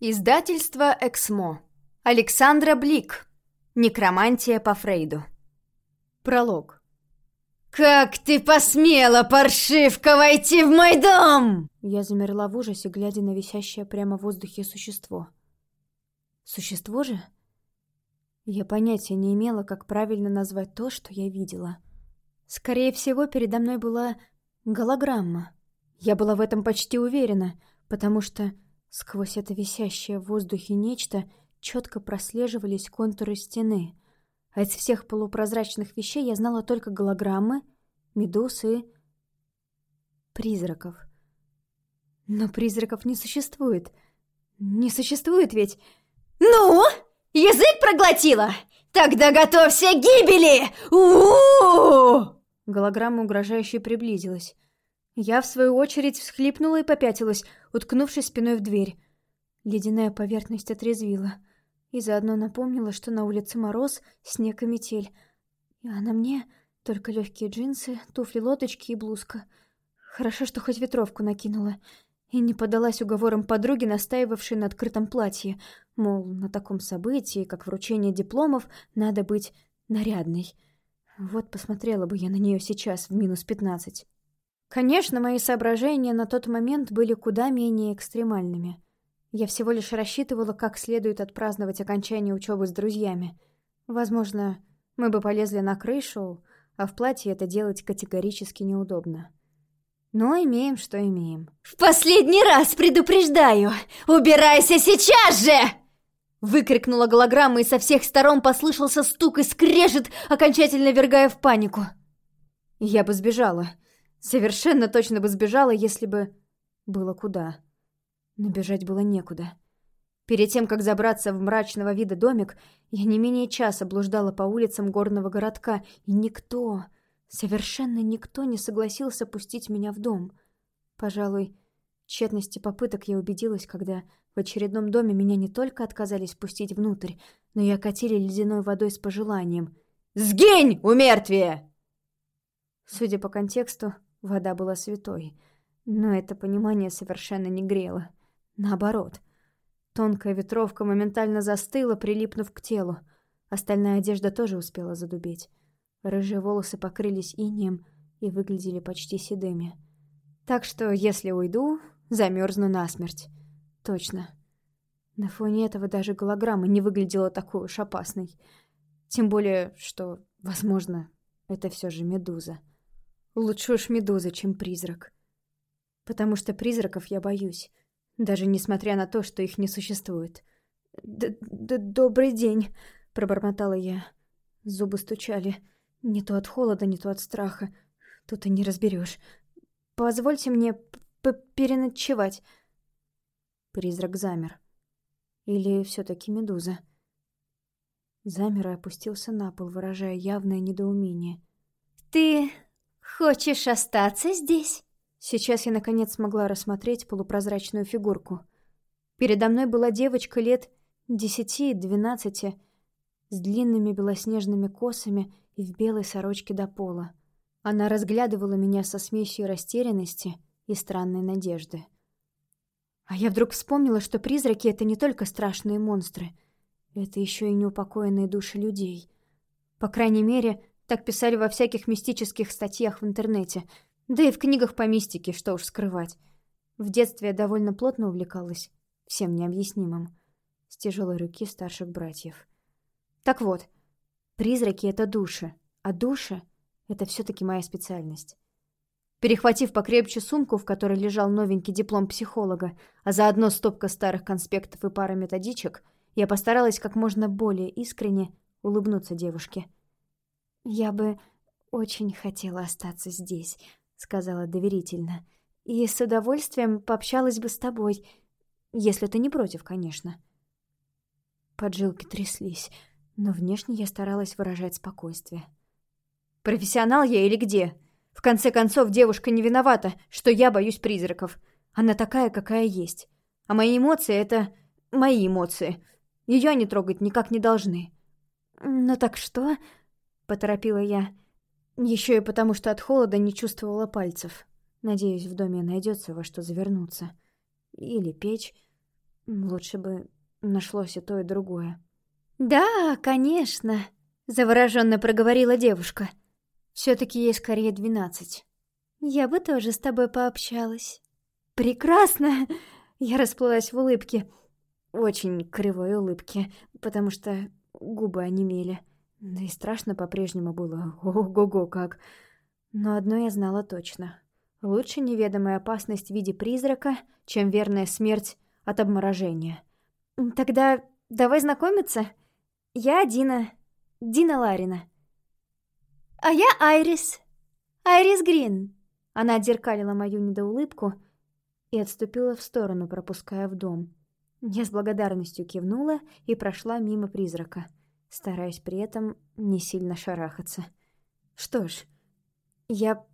Издательство «Эксмо». Александра Блик. Некромантия по Фрейду. Пролог. «Как ты посмела, паршивка, войти в мой дом?» Я замерла в ужасе, глядя на висящее прямо в воздухе существо. Существо же? Я понятия не имела, как правильно назвать то, что я видела. Скорее всего, передо мной была голограмма. Я была в этом почти уверена, потому что Сквозь это висящее в воздухе нечто четко прослеживались контуры стены. А из всех полупрозрачных вещей я знала только голограммы, медуз и... призраков. Но призраков не существует. Не существует ведь... «Ну, язык проглотила? Тогда готовься к гибели! у Голограмма угрожающе приблизилась. Я, в свою очередь, всхлипнула и попятилась, уткнувшись спиной в дверь. Ледяная поверхность отрезвила. И заодно напомнила, что на улице мороз, снег и метель. А на мне только легкие джинсы, туфли-лодочки и блузка. Хорошо, что хоть ветровку накинула. И не подалась уговорам подруги, настаивавшей на открытом платье. Мол, на таком событии, как вручение дипломов, надо быть нарядной. Вот посмотрела бы я на нее сейчас в минус пятнадцать. Конечно, мои соображения на тот момент были куда менее экстремальными. Я всего лишь рассчитывала, как следует отпраздновать окончание учебы с друзьями. Возможно, мы бы полезли на крышу, а в платье это делать категорически неудобно. Но имеем, что имеем. «В последний раз предупреждаю! Убирайся сейчас же!» Выкрикнула голограмма, и со всех сторон послышался стук и скрежет, окончательно вергая в панику. Я бы сбежала. Совершенно точно бы сбежала, если бы... Было куда. Но бежать было некуда. Перед тем, как забраться в мрачного вида домик, я не менее часа блуждала по улицам горного городка, и никто, совершенно никто не согласился пустить меня в дом. Пожалуй, тщетности попыток я убедилась, когда в очередном доме меня не только отказались пустить внутрь, но и окатили ледяной водой с пожеланием «Сгинь, умертвие!» Судя по контексту, Вода была святой, но это понимание совершенно не грело. Наоборот. Тонкая ветровка моментально застыла, прилипнув к телу. Остальная одежда тоже успела задубеть. Рыжие волосы покрылись инеем и выглядели почти седыми. Так что, если уйду, замерзну насмерть. Точно. На фоне этого даже голограмма не выглядела такой уж опасной. Тем более, что, возможно, это все же медуза. Лучше уж медуза, чем призрак. Потому что призраков я боюсь, даже несмотря на то, что их не существует. Д -д «Добрый день», — пробормотала я. Зубы стучали. Не то от холода, не то от страха. Тут и не разберешь. «Позвольте мне переночевать». Призрак замер. Или все таки медуза? Замер и опустился на пол, выражая явное недоумение. «Ты «Хочешь остаться здесь?» Сейчас я наконец смогла рассмотреть полупрозрачную фигурку. Передо мной была девочка лет десяти-двенадцати, с длинными белоснежными косами и в белой сорочке до пола. Она разглядывала меня со смесью растерянности и странной надежды. А я вдруг вспомнила, что призраки — это не только страшные монстры, это еще и неупокоенные души людей. По крайней мере, так писали во всяких мистических статьях в интернете. Да и в книгах по мистике, что уж скрывать. В детстве я довольно плотно увлекалась всем необъяснимым. С тяжелой руки старших братьев. Так вот, призраки — это души, а души — это все-таки моя специальность. Перехватив покрепче сумку, в которой лежал новенький диплом психолога, а заодно стопка старых конспектов и пара методичек, я постаралась как можно более искренне улыбнуться девушке — «Я бы очень хотела остаться здесь», — сказала доверительно. «И с удовольствием пообщалась бы с тобой, если ты не против, конечно». Поджилки тряслись, но внешне я старалась выражать спокойствие. «Профессионал я или где? В конце концов, девушка не виновата, что я боюсь призраков. Она такая, какая есть. А мои эмоции — это мои эмоции. Ее они трогать никак не должны». «Ну так что?» Поторопила я. Еще и потому, что от холода не чувствовала пальцев. Надеюсь, в доме найдется во что завернуться. Или печь. Лучше бы нашлось и то, и другое. «Да, конечно», — завороженно проговорила девушка. «Все-таки ей скорее двенадцать». «Я бы тоже с тобой пообщалась». «Прекрасно!» Я расплылась в улыбке. Очень кривой улыбке, потому что губы онемели. Да и страшно по-прежнему было. Ого-го как. Но одно я знала точно. Лучше неведомая опасность в виде призрака, чем верная смерть от обморожения. «Тогда давай знакомиться. Я Дина. Дина Ларина». «А я Айрис. Айрис Грин». Она отзеркалила мою недоулыбку и отступила в сторону, пропуская в дом. Я с благодарностью кивнула и прошла мимо призрака, стараясь при этом не сильно шарахаться. Что ж, я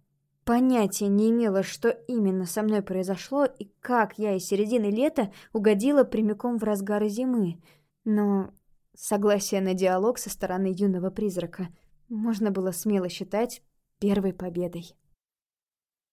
понятия не имела, что именно со мной произошло и как я из середины лета угодила прямиком в разгар зимы, но согласие на диалог со стороны юного призрака можно было смело считать первой победой.